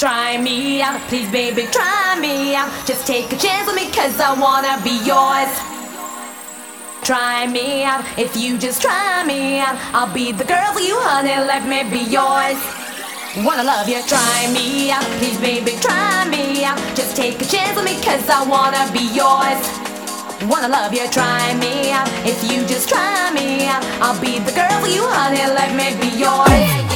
Try me out, please baby, try me out. Just take a chance with me, cause I wanna be yours. Try me out, if you just try me out, I'll be the girl for you, honey, let me be yours. Wanna love you, try me out, please baby, try me out. Just take a chance with me, cause I wanna be yours. Wanna love you, try me out. If you just try me out, I'll be the girl for you, honey, let me be yours.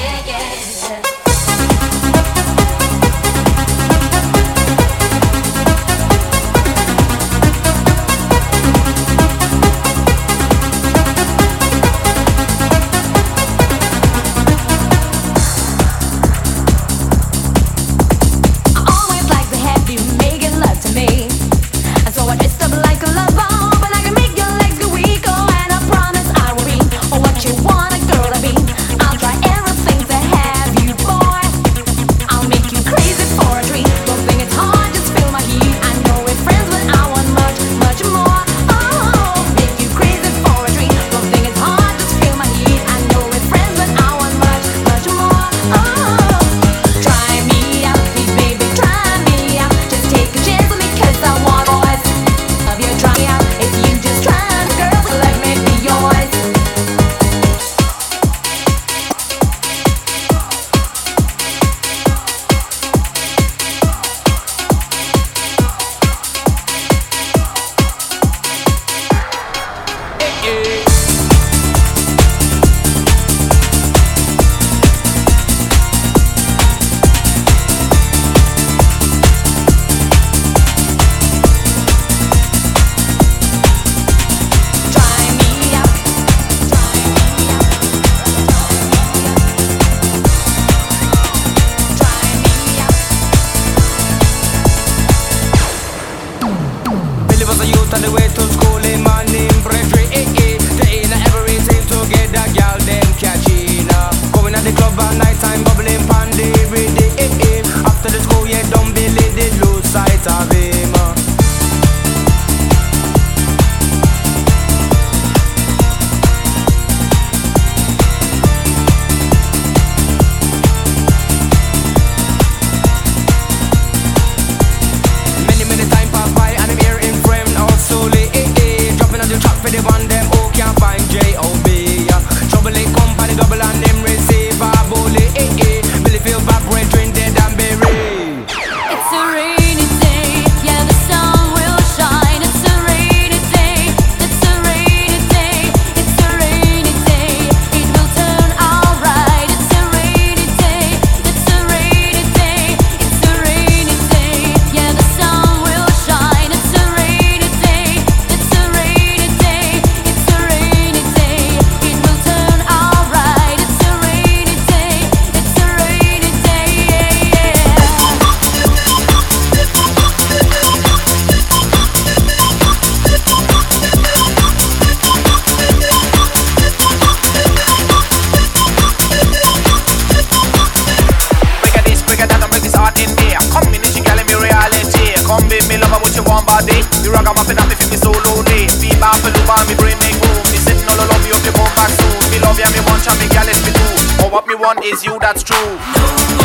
one is you, that's true.